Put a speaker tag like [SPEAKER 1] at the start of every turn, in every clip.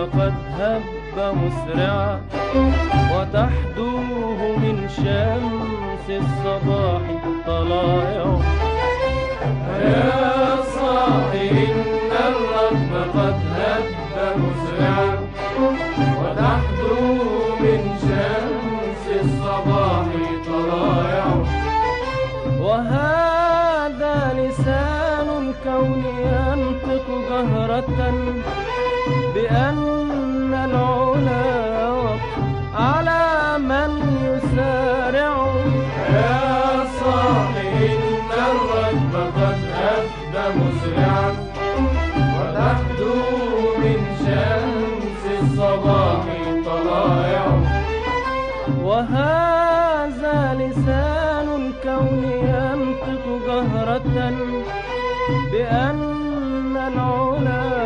[SPEAKER 1] قد هب مسرعا وتحدوه من شمس الصباح طلائع
[SPEAKER 2] يا صاحي إن الرب قد هب مسرعا وتحدو من شمس الصباح طلائع
[SPEAKER 1] وهذا لسان الكون ينطق جهرة بأن العلا على من يسارع.
[SPEAKER 2] يا صاحي إن الرب قد هب مسرعا. وتحدو من شمس الصباح طلائع.
[SPEAKER 1] وهذا لسان الكون ينطق جهرة بأن العلا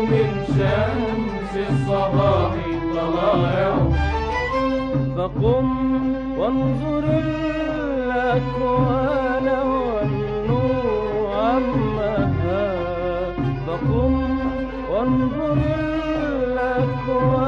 [SPEAKER 1] من
[SPEAKER 2] شمس الصباح طلائع
[SPEAKER 1] فقم وانظر الأكوان والنور عمها. فقم وانظر الأكوان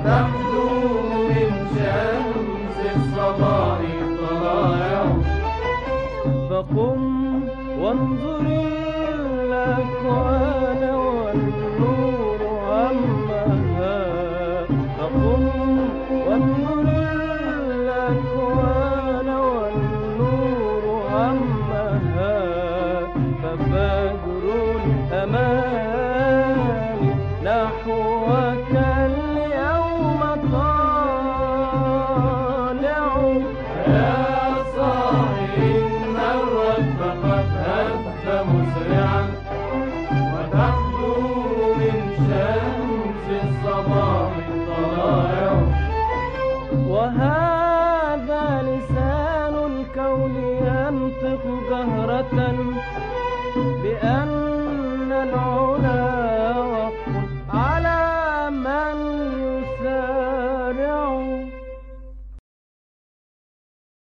[SPEAKER 2] وتحدو من شمس الصباح طلائع.
[SPEAKER 1] فقم وانظر الأكوان والنور عمها فقم وانظر الأكوان والنور عمها ففجر الأمان
[SPEAKER 2] مسرعا وتحدو من شمس الصباح طلائع
[SPEAKER 1] وهذا لسان الكون ينطق جهرة